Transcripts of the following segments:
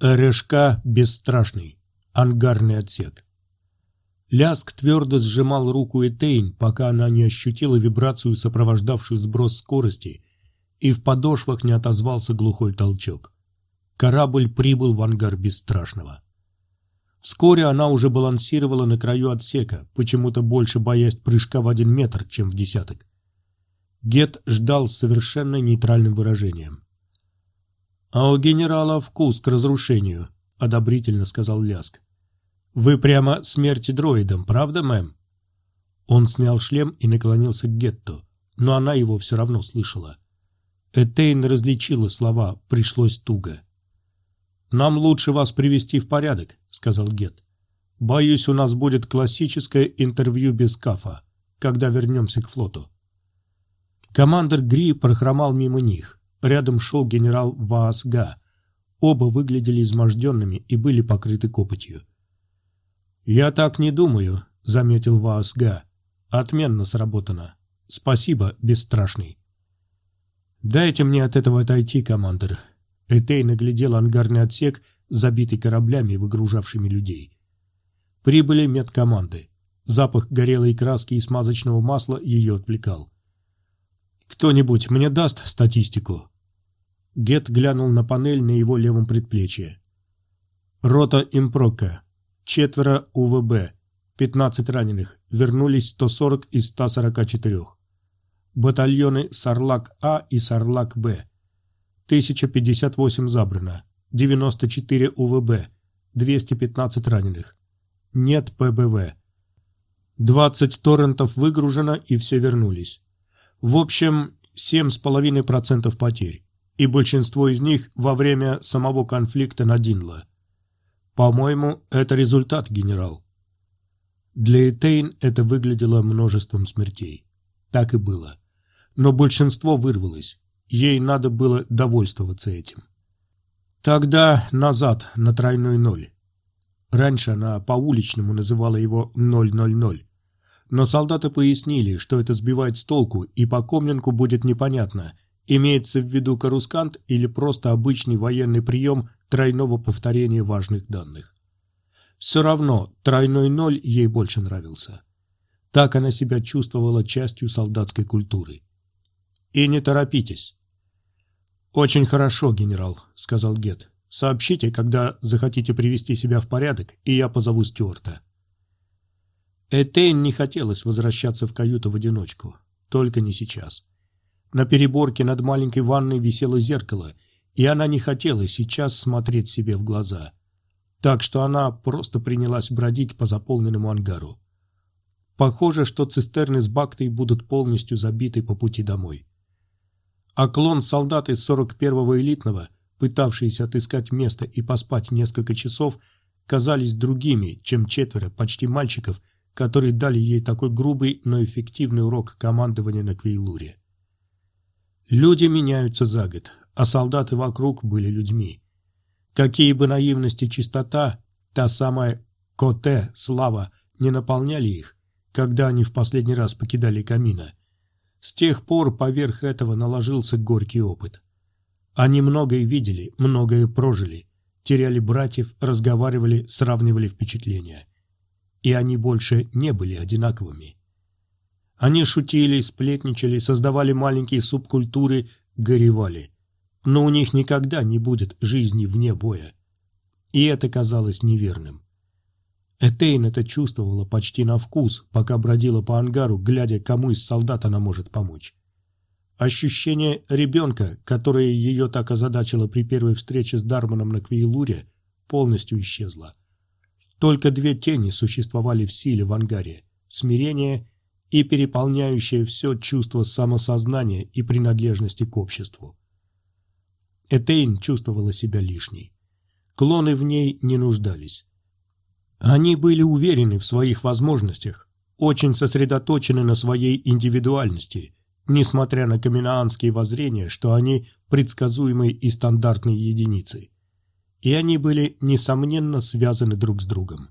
РШК «Бесстрашный». Ангарный отсек. Ляск твердо сжимал руку Этейн, пока она не ощутила вибрацию, сопровождавшую сброс скорости, и в подошвах не отозвался глухой толчок. Корабль прибыл в ангар Бесстрашного. Вскоре она уже балансировала на краю отсека, почему-то больше боясь прыжка в один метр, чем в десяток. Гет ждал с совершенно нейтральным выражением. «А у генерала вкус к разрушению», — одобрительно сказал Ляск. «Вы прямо смерти дроидом, правда, мэм?» Он снял шлем и наклонился к Гетту, но она его все равно слышала. Этейн различила слова, пришлось туго. «Нам лучше вас привести в порядок», — сказал Гет. «Боюсь, у нас будет классическое интервью без кафа, когда вернемся к флоту». Командор Гри прохромал мимо них. Рядом шел генерал Ваасга. Оба выглядели изможденными и были покрыты копотью. «Я так не думаю», — заметил Ваасга. «Отменно сработано. Спасибо, бесстрашный». «Дайте мне от этого отойти, командор», Этей наглядел ангарный отсек, забитый кораблями, выгружавшими людей. Прибыли медкоманды. Запах горелой краски и смазочного масла ее отвлекал. «Кто-нибудь мне даст статистику?» Гет глянул на панель на его левом предплечье. «Рота Импрока. Четверо УВБ. 15 раненых. Вернулись 140 из 144. Батальоны Сарлак-А и Сарлак-Б. 1058 забрано, 94 УВБ, 215 раненых. Нет ПБВ. 20 торрентов выгружено и все вернулись. В общем, 7,5% потерь, и большинство из них во время самого конфликта на Динла. По-моему, это результат, генерал. Для Этейн это выглядело множеством смертей. Так и было. Но большинство вырвалось. Ей надо было довольствоваться этим. Тогда назад на тройной ноль. Раньше она по-уличному называла его 000. Но солдаты пояснили, что это сбивает с толку, и по Комленку будет непонятно, имеется в виду карускант или просто обычный военный прием тройного повторения важных данных. Все равно тройной ноль ей больше нравился. Так она себя чувствовала частью солдатской культуры. И не торопитесь. «Очень хорошо, генерал», — сказал Гет. «Сообщите, когда захотите привести себя в порядок, и я позову Стюарта». Этейн не хотелось возвращаться в каюту в одиночку. Только не сейчас. На переборке над маленькой ванной висело зеркало, и она не хотела сейчас смотреть себе в глаза. Так что она просто принялась бродить по заполненному ангару. Похоже, что цистерны с бактой будут полностью забиты по пути домой а клон солдат из 41-го элитного, пытавшиеся отыскать место и поспать несколько часов, казались другими, чем четверо почти мальчиков, которые дали ей такой грубый, но эффективный урок командования на Квейлуре. Люди меняются за год, а солдаты вокруг были людьми. Какие бы наивности и чистота, та самая коте, слава, не наполняли их, когда они в последний раз покидали камина, с тех пор поверх этого наложился горький опыт. Они многое видели, многое прожили, теряли братьев, разговаривали, сравнивали впечатления. И они больше не были одинаковыми. Они шутили, сплетничали, создавали маленькие субкультуры, горевали. Но у них никогда не будет жизни вне боя. И это казалось неверным. Этейн это чувствовала почти на вкус, пока бродила по ангару, глядя, кому из солдат она может помочь. Ощущение ребенка, которое ее так озадачило при первой встрече с Дарманом на Квейлуре, полностью исчезло. Только две тени существовали в силе в ангаре – смирение и переполняющее все чувство самосознания и принадлежности к обществу. Этейн чувствовала себя лишней. Клоны в ней не нуждались. Они были уверены в своих возможностях, очень сосредоточены на своей индивидуальности, несмотря на каменаанские воззрения, что они предсказуемые и стандартные единицы. И они были, несомненно, связаны друг с другом.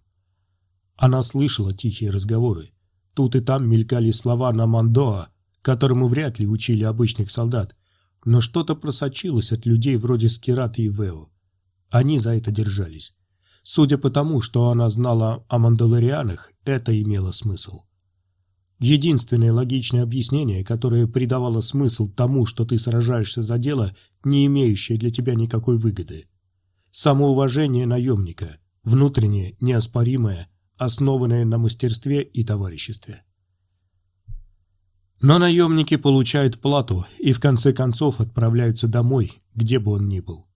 Она слышала тихие разговоры. Тут и там мелькали слова на Мандоа, которому вряд ли учили обычных солдат, но что-то просочилось от людей вроде Скирата и Вео. Они за это держались. Судя по тому, что она знала о мандалорианах, это имело смысл. Единственное логичное объяснение, которое придавало смысл тому, что ты сражаешься за дело, не имеющее для тебя никакой выгоды. Самоуважение наемника, внутреннее, неоспоримое, основанное на мастерстве и товариществе. Но наемники получают плату и в конце концов отправляются домой, где бы он ни был.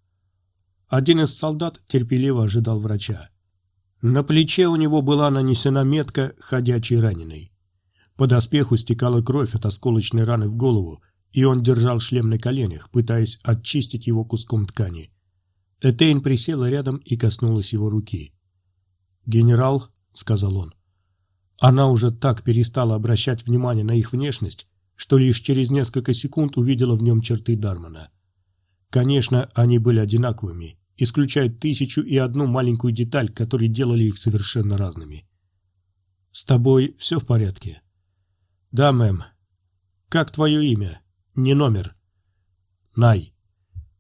Один из солдат терпеливо ожидал врача. На плече у него была нанесена метка «ходячий раненый». По доспеху стекала кровь от осколочной раны в голову, и он держал шлем на коленях, пытаясь очистить его куском ткани. Этейн присела рядом и коснулась его руки. «Генерал», — сказал он, она уже так перестала обращать внимание на их внешность, что лишь через несколько секунд увидела в нем черты Дармана. Конечно, они были одинаковыми, исключая тысячу и одну маленькую деталь, которые делали их совершенно разными. «С тобой все в порядке?» «Да, мэм». «Как твое имя?» «Не номер». «Най».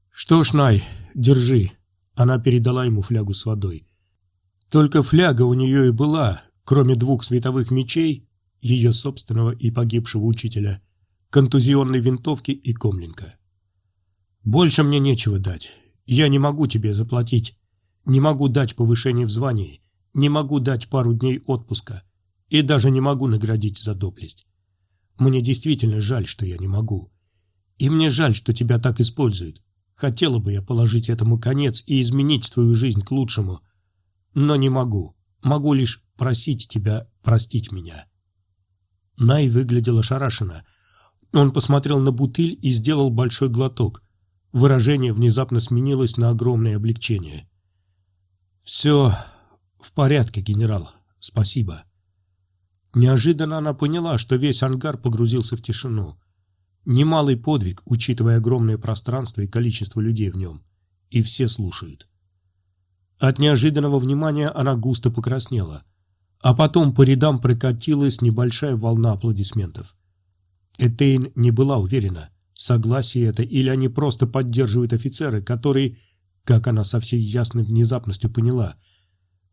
«Что ж, Най, держи». Она передала ему флягу с водой. Только фляга у нее и была, кроме двух световых мечей, ее собственного и погибшего учителя, контузионной винтовки и комлинка. «Больше мне нечего дать. Я не могу тебе заплатить. Не могу дать повышение в звании. Не могу дать пару дней отпуска. И даже не могу наградить за доблесть. Мне действительно жаль, что я не могу. И мне жаль, что тебя так используют. Хотела бы я положить этому конец и изменить твою жизнь к лучшему. Но не могу. Могу лишь просить тебя простить меня». Най выглядел ошарашенно. Он посмотрел на бутыль и сделал большой глоток. Выражение внезапно сменилось на огромное облегчение. «Все в порядке, генерал. Спасибо». Неожиданно она поняла, что весь ангар погрузился в тишину. Немалый подвиг, учитывая огромное пространство и количество людей в нем. И все слушают. От неожиданного внимания она густо покраснела а потом по рядам прокатилась небольшая волна аплодисментов. Этейн не была уверена, согласие это или они просто поддерживают офицеры, который, как она со всей ясной внезапностью поняла,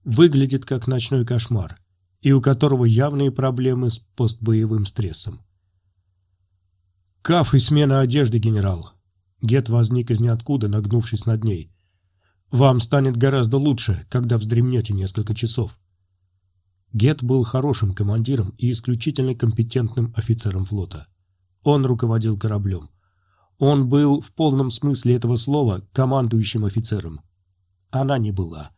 выглядит как ночной кошмар, и у которого явные проблемы с постбоевым стрессом. «Каф и смена одежды, генерал!» Гет возник из ниоткуда, нагнувшись над ней. «Вам станет гораздо лучше, когда вздремнете несколько часов». Гет был хорошим командиром и исключительно компетентным офицером флота. Он руководил кораблем. Он был в полном смысле этого слова командующим офицером. Она не была.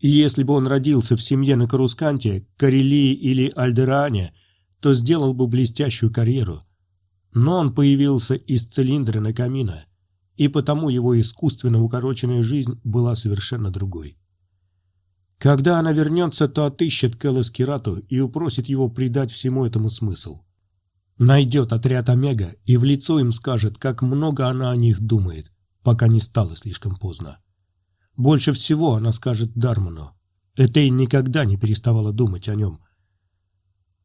И если бы он родился в семье на Карусканте, Карелии или Альдеране, то сделал бы блестящую карьеру. Но он появился из цилиндра на камина, и потому его искусственно укороченная жизнь была совершенно другой. Когда она вернется, то отыщет Келлес Кирату и упросит его придать всему этому смысл. Найдет отряд Омега и в лицо им скажет, как много она о них думает, пока не стало слишком поздно. Больше всего она скажет Дарману. Этей никогда не переставала думать о нем.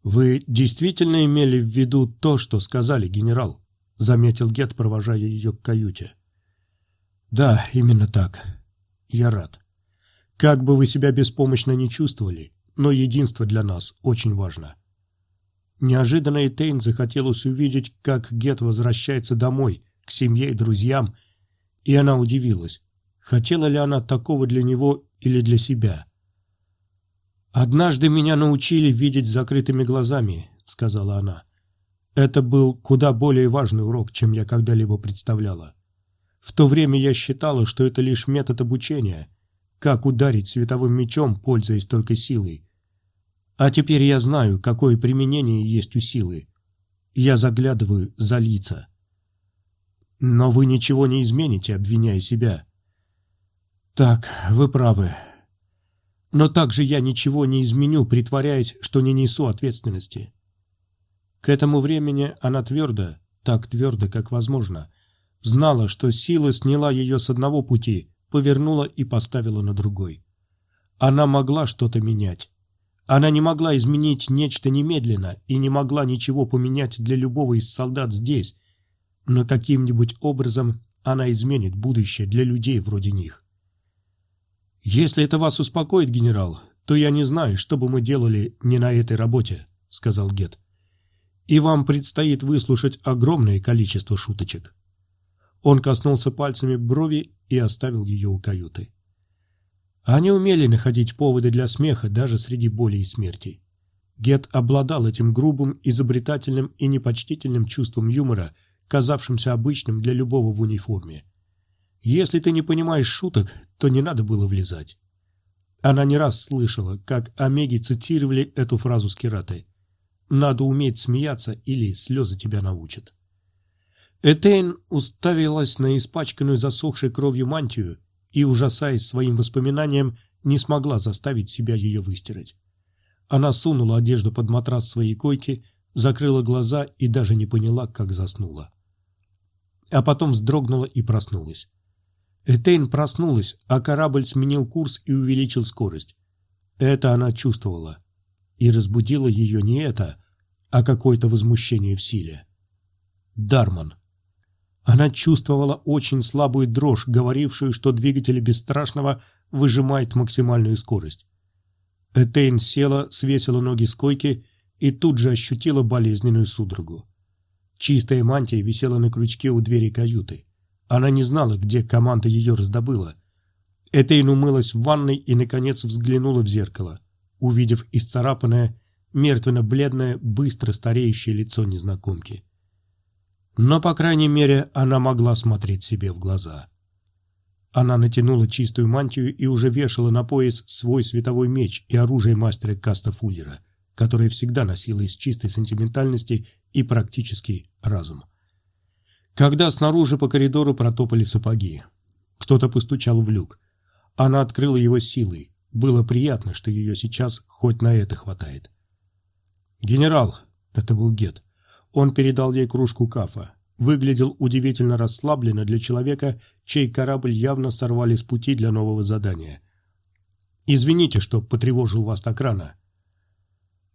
«Вы действительно имели в виду то, что сказали, генерал?» — заметил Гет, провожая ее к каюте. «Да, именно так. Я рад». Как бы вы себя беспомощно не чувствовали, но единство для нас очень важно. Неожиданно Этейн захотелось увидеть, как Гет возвращается домой, к семье и друзьям, и она удивилась, хотела ли она такого для него или для себя. «Однажды меня научили видеть закрытыми глазами», — сказала она. «Это был куда более важный урок, чем я когда-либо представляла. В то время я считала, что это лишь метод обучения, как ударить световым мечом, пользуясь только силой. А теперь я знаю, какое применение есть у силы. Я заглядываю за лица. Но вы ничего не измените, обвиняя себя. Так, вы правы. Но также я ничего не изменю, притворяясь, что не несу ответственности. К этому времени она твердо, так твердо, как возможно, знала, что сила сняла ее с одного пути повернула и поставила на другой. Она могла что-то менять. Она не могла изменить нечто немедленно и не могла ничего поменять для любого из солдат здесь, но каким-нибудь образом она изменит будущее для людей вроде них. «Если это вас успокоит, генерал, то я не знаю, что бы мы делали не на этой работе», — сказал Гет. «И вам предстоит выслушать огромное количество шуточек». Он коснулся пальцами брови и оставил ее у каюты. Они умели находить поводы для смеха даже среди боли и смерти. Гет обладал этим грубым, изобретательным и непочтительным чувством юмора, казавшимся обычным для любого в униформе. Если ты не понимаешь шуток, то не надо было влезать. Она не раз слышала, как Омеги цитировали эту фразу с Киратой. «Надо уметь смеяться, или слезы тебя научат». Этейн уставилась на испачканную засохшей кровью мантию и, ужасаясь своим воспоминаниям, не смогла заставить себя ее выстирать. Она сунула одежду под матрас своей койки, закрыла глаза и даже не поняла, как заснула. А потом вздрогнула и проснулась. Этейн проснулась, а корабль сменил курс и увеличил скорость. Это она чувствовала. И разбудило ее не это, а какое-то возмущение в силе. Дарман. Она чувствовала очень слабую дрожь, говорившую, что двигатель бесстрашного выжимает максимальную скорость. Этейн села, свесила ноги с койки и тут же ощутила болезненную судорогу. Чистая мантия висела на крючке у двери каюты. Она не знала, где команда ее раздобыла. Этейн умылась в ванной и, наконец, взглянула в зеркало, увидев исцарапанное, мертвенно-бледное, быстро стареющее лицо незнакомки. Но, по крайней мере, она могла смотреть себе в глаза. Она натянула чистую мантию и уже вешала на пояс свой световой меч и оружие мастера Каста Фуллера, которое всегда носила из чистой сентиментальности и практически разум. Когда снаружи по коридору протопали сапоги. Кто-то постучал в люк. Она открыла его силой. Было приятно, что ее сейчас хоть на это хватает. «Генерал!» — это был Гет. Он передал ей кружку кафа. Выглядел удивительно расслабленно для человека, чей корабль явно сорвали с пути для нового задания. «Извините, что потревожил вас так рано».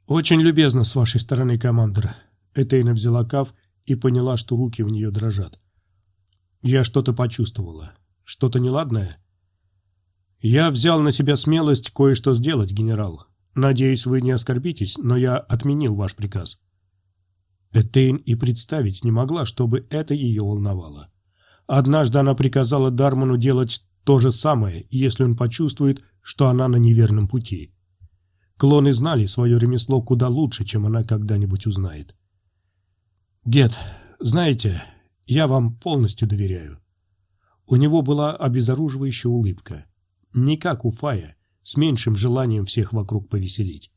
«Очень любезно с вашей стороны, командир». Этейна взяла каф и поняла, что руки у нее дрожат. Я что-то почувствовала. Что-то неладное? Я взял на себя смелость кое-что сделать, генерал. Надеюсь, вы не оскорбитесь, но я отменил ваш приказ. Этейн и представить не могла, чтобы это ее волновало. Однажды она приказала Дарману делать то же самое, если он почувствует, что она на неверном пути. Клоны знали свое ремесло куда лучше, чем она когда-нибудь узнает. Гет, знаете, я вам полностью доверяю. У него была обезоруживающая улыбка. Не как у Фая, с меньшим желанием всех вокруг повеселить.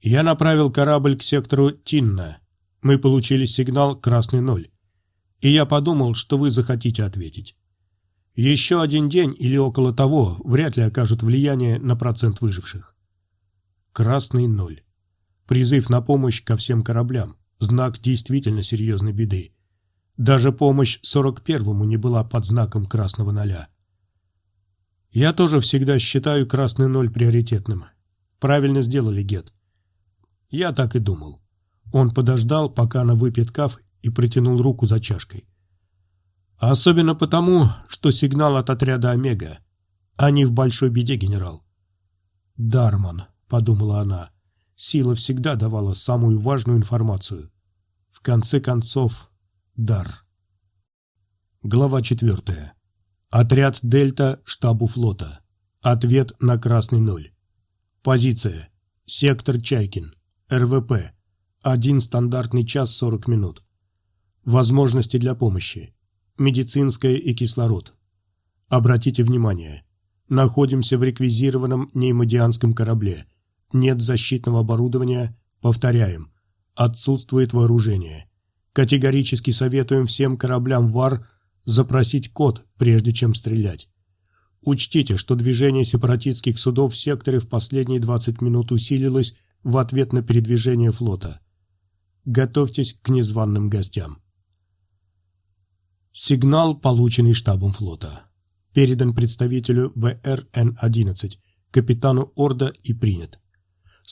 Я направил корабль к сектору Тинна. Мы получили сигнал «Красный ноль». И я подумал, что вы захотите ответить. Еще один день или около того вряд ли окажут влияние на процент выживших. Красный ноль. Призыв на помощь ко всем кораблям знак действительно серьезной беды. Даже помощь 41-му не была под знаком красного ноля. Я тоже всегда считаю красный ноль приоритетным. Правильно сделали, Гет. Я так и думал. Он подождал, пока она выпьет каф, и протянул руку за чашкой. Особенно потому, что сигнал от отряда Омега. Они в большой беде, генерал. Дарман, подумала она. Сила всегда давала самую важную информацию. В конце концов, дар. Глава четвертая. Отряд «Дельта» штабу флота. Ответ на красный ноль. Позиция. Сектор Чайкин. РВП. Один стандартный час 40 минут. Возможности для помощи. Медицинская и кислород. Обратите внимание. Находимся в реквизированном неймодианском корабле – нет защитного оборудования, повторяем, отсутствует вооружение. Категорически советуем всем кораблям ВАР запросить код, прежде чем стрелять. Учтите, что движение сепаратистских судов в секторе в последние 20 минут усилилось в ответ на передвижение флота. Готовьтесь к незваным гостям. Сигнал, полученный штабом флота. Передан представителю ВРН-11, капитану Орда и принят.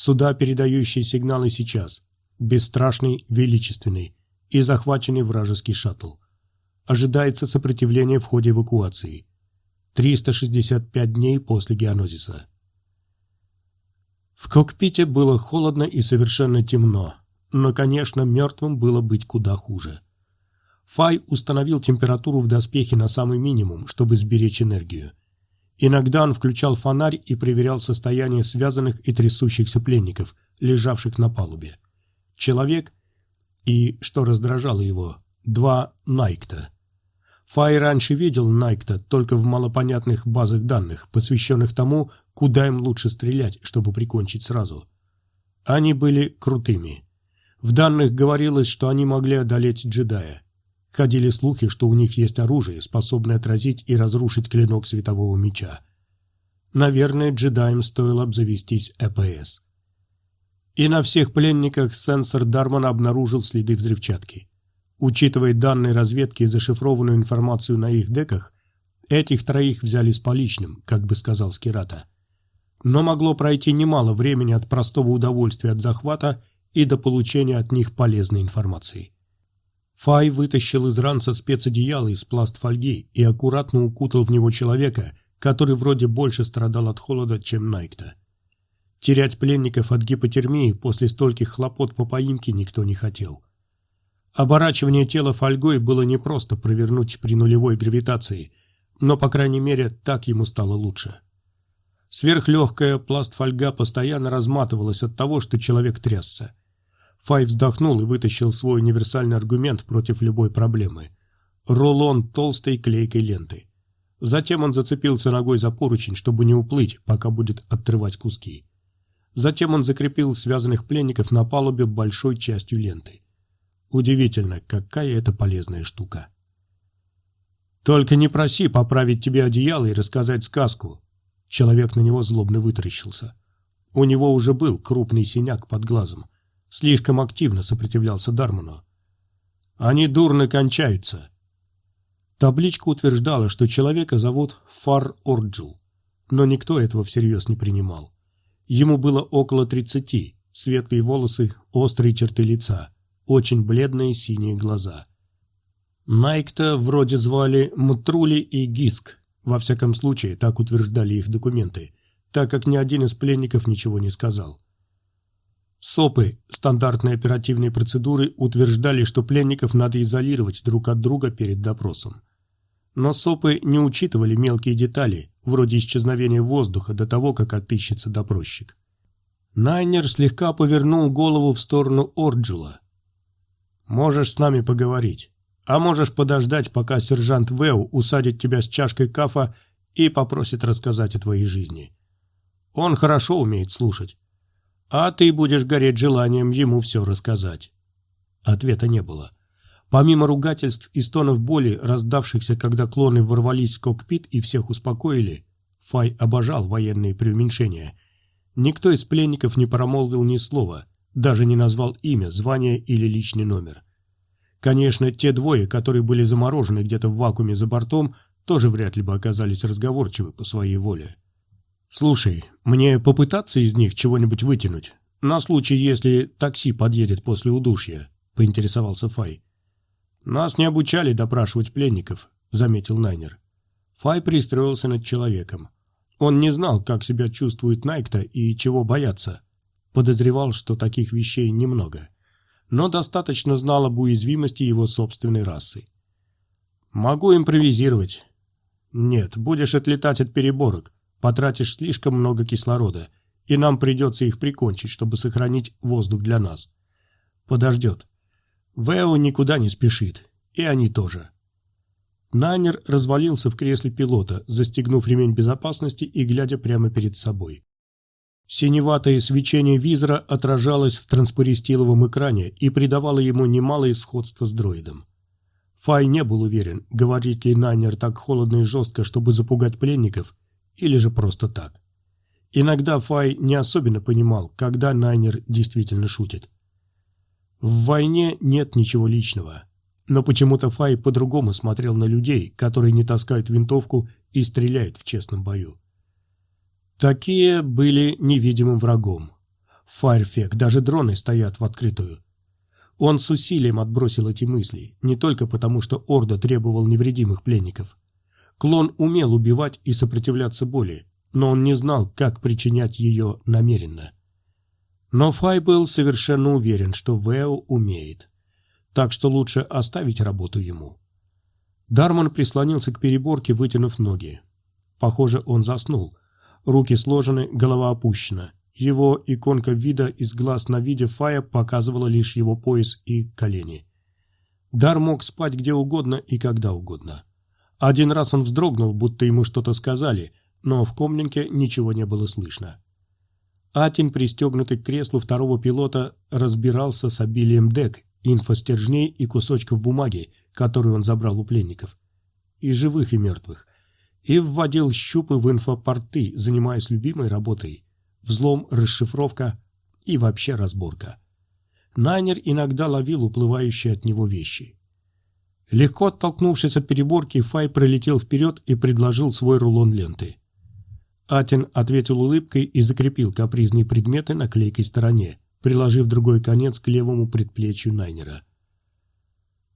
Суда, передающие сигналы сейчас. Бесстрашный, величественный и захваченный вражеский шаттл. Ожидается сопротивление в ходе эвакуации. 365 дней после геонозиса. В кокпите было холодно и совершенно темно, но, конечно, мертвым было быть куда хуже. Фай установил температуру в доспехе на самый минимум, чтобы сберечь энергию. Иногда он включал фонарь и проверял состояние связанных и трясущихся пленников, лежавших на палубе. Человек и, что раздражало его, два Найкта. Фай раньше видел Найкта только в малопонятных базах данных, посвященных тому, куда им лучше стрелять, чтобы прикончить сразу. Они были крутыми. В данных говорилось, что они могли одолеть джедая. Ходили слухи, что у них есть оружие, способное отразить и разрушить клинок светового меча. Наверное, джедаям стоило обзавестись ЭПС. И на всех пленниках сенсор Дармана обнаружил следы взрывчатки. Учитывая данные разведки и зашифрованную информацию на их деках, этих троих взяли с поличным, как бы сказал Скирата. Но могло пройти немало времени от простого удовольствия от захвата и до получения от них полезной информации. Фай вытащил из ранца спецодеяло из пласт фольги и аккуратно укутал в него человека, который вроде больше страдал от холода, чем Найкта. Терять пленников от гипотермии после стольких хлопот по поимке никто не хотел. Оборачивание тела фольгой было непросто провернуть при нулевой гравитации, но, по крайней мере, так ему стало лучше. Сверхлегкая пласт-фольга постоянно разматывалась от того, что человек трясся. Фай вздохнул и вытащил свой универсальный аргумент против любой проблемы. Рулон толстой клейкой ленты. Затем он зацепился ногой за поручень, чтобы не уплыть, пока будет отрывать куски. Затем он закрепил связанных пленников на палубе большой частью ленты. Удивительно, какая это полезная штука. «Только не проси поправить тебе одеяло и рассказать сказку». Человек на него злобно вытаращился. У него уже был крупный синяк под глазом. Слишком активно сопротивлялся Дарману. «Они дурно кончаются». Табличка утверждала, что человека зовут Фар Орджул, но никто этого всерьез не принимал. Ему было около тридцати, светлые волосы, острые черты лица – очень бледные синие глаза. Найкта вроде звали Мтрули и Гиск, во всяком случае, так утверждали их документы, так как ни один из пленников ничего не сказал. СОПы, стандартные оперативные процедуры, утверждали, что пленников надо изолировать друг от друга перед допросом. Но СОПы не учитывали мелкие детали, вроде исчезновения воздуха до того, как отыщется допросчик. Найнер слегка повернул голову в сторону Орджула, Можешь с нами поговорить. А можешь подождать, пока сержант Вэу усадит тебя с чашкой кафа и попросит рассказать о твоей жизни. Он хорошо умеет слушать. А ты будешь гореть желанием ему все рассказать. Ответа не было. Помимо ругательств и стонов боли, раздавшихся, когда клоны ворвались в кокпит и всех успокоили, Фай обожал военные преуменьшения. Никто из пленников не промолвил ни слова – даже не назвал имя, звание или личный номер. Конечно, те двое, которые были заморожены где-то в вакууме за бортом, тоже вряд ли бы оказались разговорчивы по своей воле. «Слушай, мне попытаться из них чего-нибудь вытянуть? На случай, если такси подъедет после удушья», — поинтересовался Фай. «Нас не обучали допрашивать пленников», — заметил Найнер. Фай пристроился над человеком. Он не знал, как себя чувствует Найкта и чего бояться. Подозревал, что таких вещей немного, но достаточно знал об уязвимости его собственной расы. «Могу импровизировать». «Нет, будешь отлетать от переборок, потратишь слишком много кислорода, и нам придется их прикончить, чтобы сохранить воздух для нас. Подождет. Вэо никуда не спешит, и они тоже». Найнер развалился в кресле пилота, застегнув ремень безопасности и глядя прямо перед собой. Синеватое свечение визора отражалось в транспористиловом экране и придавало ему немалое сходство с дроидом. Фай не был уверен, говорит ли Найнер так холодно и жестко, чтобы запугать пленников, или же просто так. Иногда Фай не особенно понимал, когда Найнер действительно шутит. В войне нет ничего личного, но почему-то Фай по-другому смотрел на людей, которые не таскают винтовку и стреляют в честном бою. Такие были невидимым врагом. Файрфек, даже дроны стоят в открытую. Он с усилием отбросил эти мысли, не только потому, что Орда требовал невредимых пленников. Клон умел убивать и сопротивляться боли, но он не знал, как причинять ее намеренно. Но Фай был совершенно уверен, что Вэо умеет. Так что лучше оставить работу ему. Дарман прислонился к переборке, вытянув ноги. Похоже, он заснул. Руки сложены, голова опущена. Его иконка вида из глаз на виде Фая показывала лишь его пояс и колени. Дар мог спать где угодно и когда угодно. Один раз он вздрогнул, будто ему что-то сказали, но в комнате ничего не было слышно. Атин, пристегнутый к креслу второго пилота, разбирался с обилием дек, инфостержней и кусочков бумаги, которые он забрал у пленников. И живых, и мертвых. И вводил щупы в инфопорты, занимаясь любимой работой взлом, расшифровка и вообще разборка. Найнер иногда ловил уплывающие от него вещи. Легко оттолкнувшись от переборки, Фай пролетел вперед и предложил свой рулон ленты. Атин ответил улыбкой и закрепил капризные предметы на клейкой стороне, приложив другой конец к левому предплечью Найнера.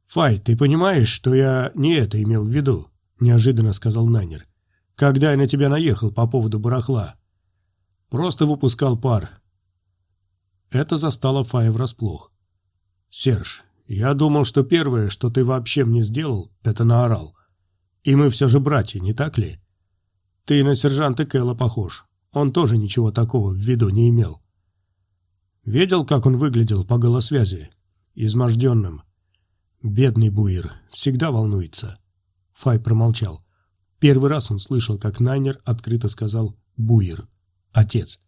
«Фай, ты понимаешь, что я не это имел в виду?» – неожиданно сказал Найнер. «Когда я на тебя наехал по поводу барахла, Просто выпускал пар. Это застало Фая врасплох. «Серж, я думал, что первое, что ты вообще мне сделал, это наорал. И мы все же братья, не так ли? Ты на сержанта Кэлла похож. Он тоже ничего такого в виду не имел. Видел, как он выглядел по голосвязи? Изможденным. Бедный Буир, всегда волнуется. Фай промолчал. Первый раз он слышал, как Найнер открыто сказал «Буир» отец.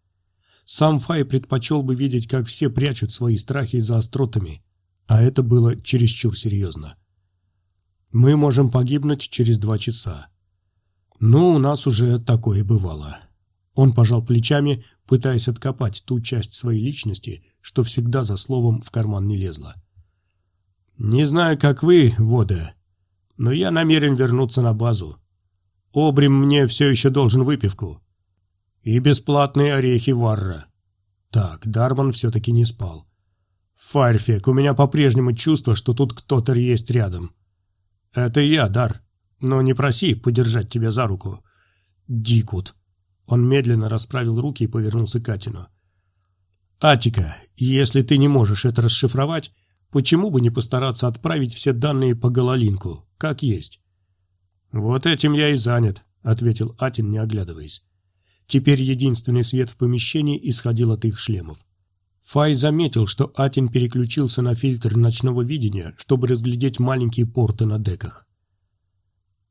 Сам Фай предпочел бы видеть, как все прячут свои страхи за остротами, а это было чересчур серьезно. Мы можем погибнуть через два часа. Ну, у нас уже такое бывало. Он пожал плечами, пытаясь откопать ту часть своей личности, что всегда за словом в карман не лезла. «Не знаю, как вы, Вода, но я намерен вернуться на базу. Обрим мне все еще должен выпивку. И бесплатные орехи Варра. Так, Дарман все-таки не спал. Фарфик, у меня по-прежнему чувство, что тут кто-то есть рядом. Это я, Дар. Но не проси подержать тебя за руку. Дикут. Он медленно расправил руки и повернулся к Атину. Атика, если ты не можешь это расшифровать, почему бы не постараться отправить все данные по Гололинку, как есть? Вот этим я и занят, ответил Атин, не оглядываясь. Теперь единственный свет в помещении исходил от их шлемов. Фай заметил, что Атин переключился на фильтр ночного видения, чтобы разглядеть маленькие порты на деках.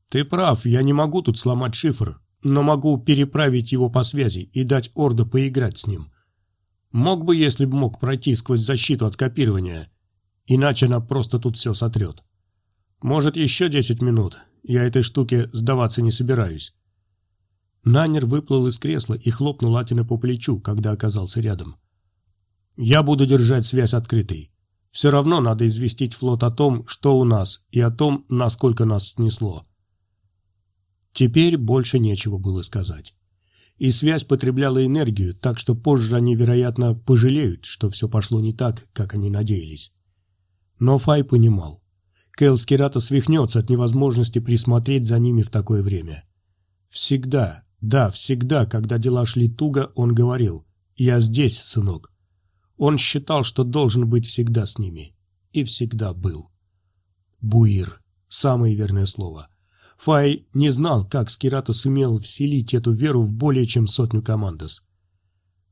«Ты прав, я не могу тут сломать шифр, но могу переправить его по связи и дать Орда поиграть с ним. Мог бы, если бы мог пройти сквозь защиту от копирования, иначе она просто тут все сотрет. Может, еще десять минут, я этой штуке сдаваться не собираюсь. Нанер выплыл из кресла и хлопнул Атина по плечу, когда оказался рядом. «Я буду держать связь открытой. Все равно надо известить флот о том, что у нас, и о том, насколько нас снесло». Теперь больше нечего было сказать. И связь потребляла энергию, так что позже они, вероятно, пожалеют, что все пошло не так, как они надеялись. Но Фай понимал. Кэл Скирата свихнется от невозможности присмотреть за ними в такое время. Всегда, да, всегда, когда дела шли туго, он говорил «Я здесь, сынок». Он считал, что должен быть всегда с ними. И всегда был. Буир. Самое верное слово. Фай не знал, как Скирата сумел вселить эту веру в более чем сотню командос.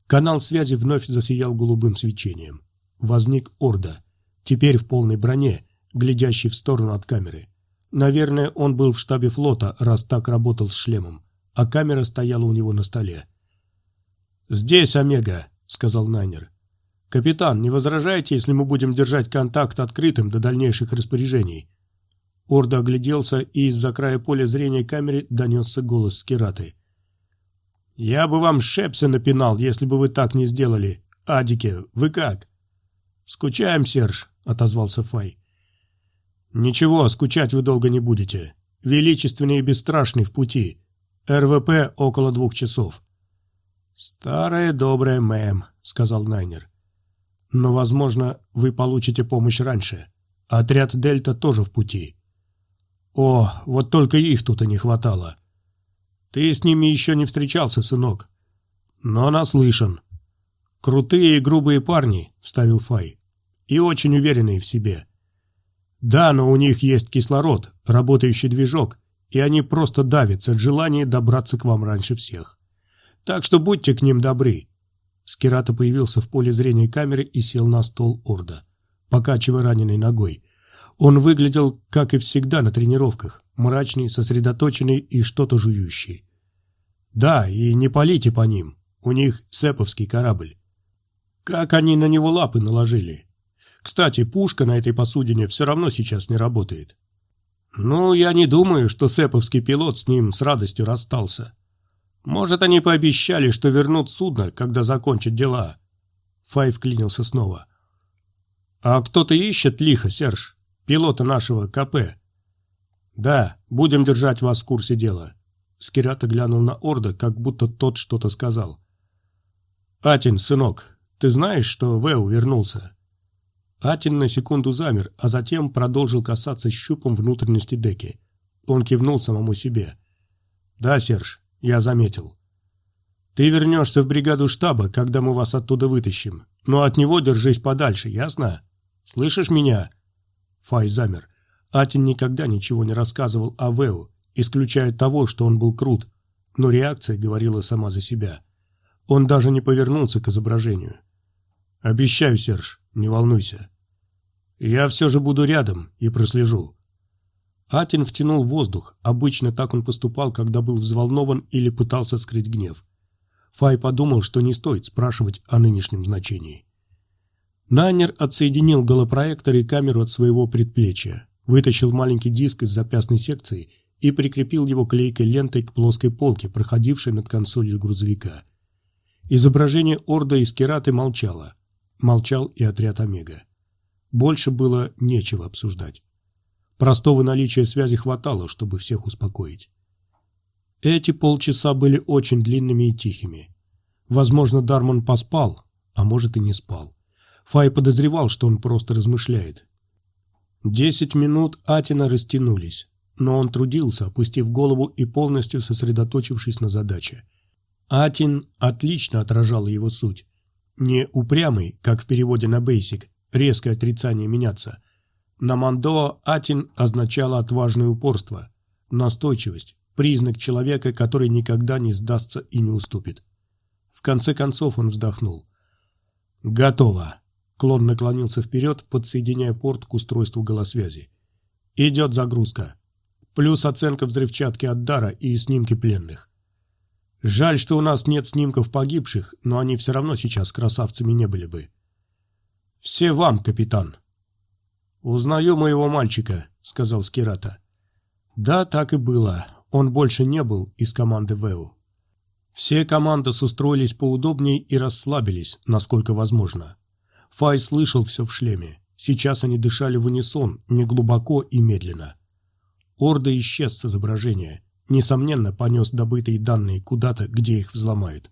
Канал связи вновь засиял голубым свечением. Возник Орда, теперь в полной броне, глядящий в сторону от камеры. Наверное, он был в штабе флота, раз так работал с шлемом а камера стояла у него на столе. «Здесь, Омега», — сказал Найнер. «Капитан, не возражаете, если мы будем держать контакт открытым до дальнейших распоряжений?» Орда огляделся, и из-за края поля зрения камеры донесся голос Скираты. «Я бы вам шепсы напинал, если бы вы так не сделали. Адике, вы как?» «Скучаем, Серж», — отозвался Фай. «Ничего, скучать вы долго не будете. Величественный и бесстрашный в пути. РВП около двух часов. «Старая добрая мэм», — сказал Найнер. «Но, возможно, вы получите помощь раньше. Отряд Дельта тоже в пути». О, вот только их тут и не хватало. Ты с ними еще не встречался, сынок. Но наслышан. Крутые и грубые парни, вставил Фай. И очень уверенные в себе. Да, но у них есть кислород, работающий движок, и они просто давятся от желания добраться к вам раньше всех. Так что будьте к ним добры. Скирата появился в поле зрения камеры и сел на стол Орда, покачивая раненой ногой. Он выглядел, как и всегда на тренировках, мрачный, сосредоточенный и что-то жующий. Да, и не полите по ним, у них сэповский корабль. Как они на него лапы наложили? Кстати, пушка на этой посудине все равно сейчас не работает. Ну, я не думаю, что сэповский пилот с ним с радостью расстался. Может, они пообещали, что вернут судно, когда закончат дела. Файв клинился снова. А кто-то ищет лихо, Серж? пилота нашего КП. Да, будем держать вас в курсе дела. Скирята глянул на Орда, как будто тот что-то сказал. Атин, сынок, ты знаешь, что Вэу вернулся? Атин на секунду замер, а затем продолжил касаться щупом внутренности деки. Он кивнул самому себе. «Да, Серж, я заметил. Ты вернешься в бригаду штаба, когда мы вас оттуда вытащим, но от него держись подальше, ясно? Слышишь меня?» Фай замер. Атин никогда ничего не рассказывал о Вэу, исключая того, что он был крут, но реакция говорила сама за себя. Он даже не повернулся к изображению. «Обещаю, Серж, не волнуйся. Я все же буду рядом и прослежу». Атин втянул воздух, обычно так он поступал, когда был взволнован или пытался скрыть гнев. Фай подумал, что не стоит спрашивать о нынешнем значении. Найнер отсоединил голопроектор и камеру от своего предплечья, вытащил маленький диск из запястной секции и прикрепил его клейкой лентой к плоской полке, проходившей над консолью грузовика. Изображение Орда из Кераты молчало. Молчал и отряд Омега. Больше было нечего обсуждать. Простого наличия связи хватало, чтобы всех успокоить. Эти полчаса были очень длинными и тихими. Возможно, Дарман поспал, а может и не спал. Фай подозревал, что он просто размышляет. Десять минут Атина растянулись, но он трудился, опустив голову и полностью сосредоточившись на задаче. Атин отлично отражал его суть. Не упрямый, как в переводе на Бейсик, резкое отрицание меняться. На Мандоа Атин означало отважное упорство, настойчивость, признак человека, который никогда не сдастся и не уступит. В конце концов он вздохнул. «Готово!» Клон наклонился вперед, подсоединяя порт к устройству голосвязи. «Идет загрузка. Плюс оценка взрывчатки от дара и снимки пленных. Жаль, что у нас нет снимков погибших, но они все равно сейчас красавцами не были бы. Все вам, капитан». «Узнаю моего мальчика», — сказал Скирата. «Да, так и было. Он больше не был из команды Вэу». Все команды устроились поудобнее и расслабились, насколько возможно. Фай слышал все в шлеме. Сейчас они дышали в унисон, неглубоко и медленно. Орда исчез с изображения. Несомненно, понес добытые данные куда-то, где их взломают.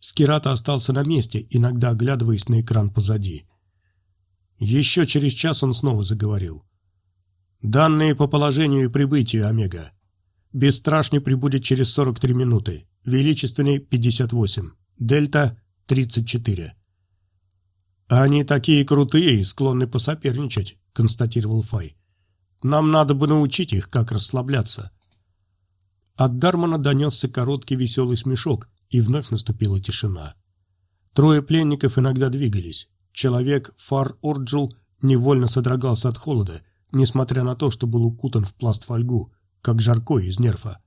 Скирата остался на месте, иногда оглядываясь на экран позади. Еще через час он снова заговорил. «Данные по положению и прибытию, Омега. Бесстрашный прибудет через 43 минуты. Величественный – 58. Дельта – 34. «Они такие крутые и склонны посоперничать», — констатировал Фай. «Нам надо бы научить их, как расслабляться». От Дармана донесся короткий веселый смешок, и вновь наступила тишина. Трое пленников иногда двигались. Человек, Фар Орджул, невольно содрогался от холода, несмотря на то, что был укутан в пласт фольгу, как жарко из нерфа.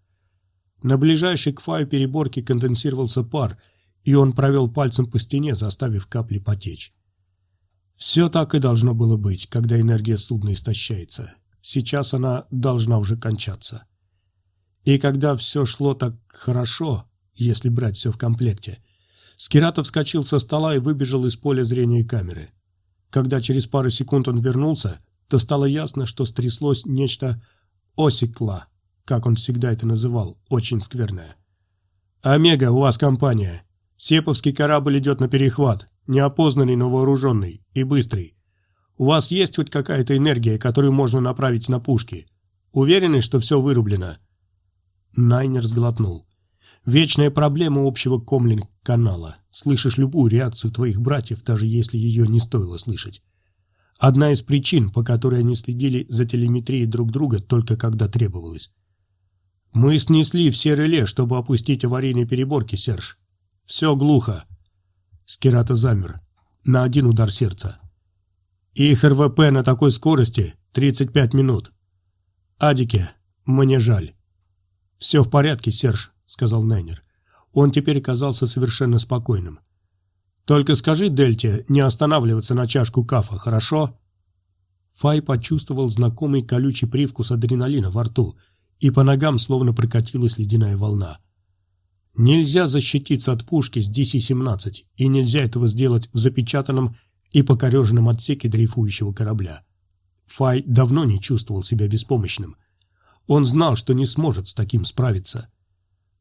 На ближайшей к Фаю переборке конденсировался пар, и он провел пальцем по стене, заставив капли потечь. Все так и должно было быть, когда энергия судна истощается. Сейчас она должна уже кончаться. И когда все шло так хорошо, если брать все в комплекте, Скиратов вскочил со стола и выбежал из поля зрения камеры. Когда через пару секунд он вернулся, то стало ясно, что стряслось нечто «осекла», как он всегда это называл, очень скверное. «Омега, у вас компания. Сеповский корабль идет на перехват неопознанный, но вооруженный и быстрый. У вас есть хоть какая-то энергия, которую можно направить на пушки? Уверены, что все вырублено?» Найнер сглотнул. «Вечная проблема общего комлинг-канала. Слышишь любую реакцию твоих братьев, даже если ее не стоило слышать. Одна из причин, по которой они следили за телеметрией друг друга только когда требовалось. Мы снесли все реле, чтобы опустить аварийные переборки, Серж. Все глухо. Скирата замер. На один удар сердца. Их РВП на такой скорости 35 минут. Адике, мне жаль. Все в порядке, Серж, сказал Найнер. Он теперь казался совершенно спокойным. Только скажи Дельте не останавливаться на чашку кафа, хорошо? Фай почувствовал знакомый колючий привкус адреналина во рту, и по ногам словно прокатилась ледяная волна. Нельзя защититься от пушки с DC-17, и нельзя этого сделать в запечатанном и покореженном отсеке дрейфующего корабля. Фай давно не чувствовал себя беспомощным. Он знал, что не сможет с таким справиться.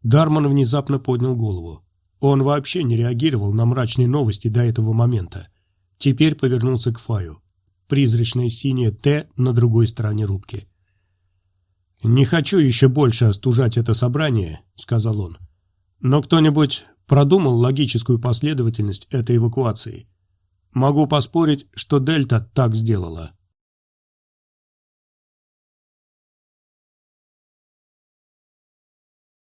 Дарман внезапно поднял голову. Он вообще не реагировал на мрачные новости до этого момента. Теперь повернулся к Фаю. Призрачное синее «Т» на другой стороне рубки. «Не хочу еще больше остужать это собрание», — сказал он. «Но кто-нибудь продумал логическую последовательность этой эвакуации? Могу поспорить, что Дельта так сделала».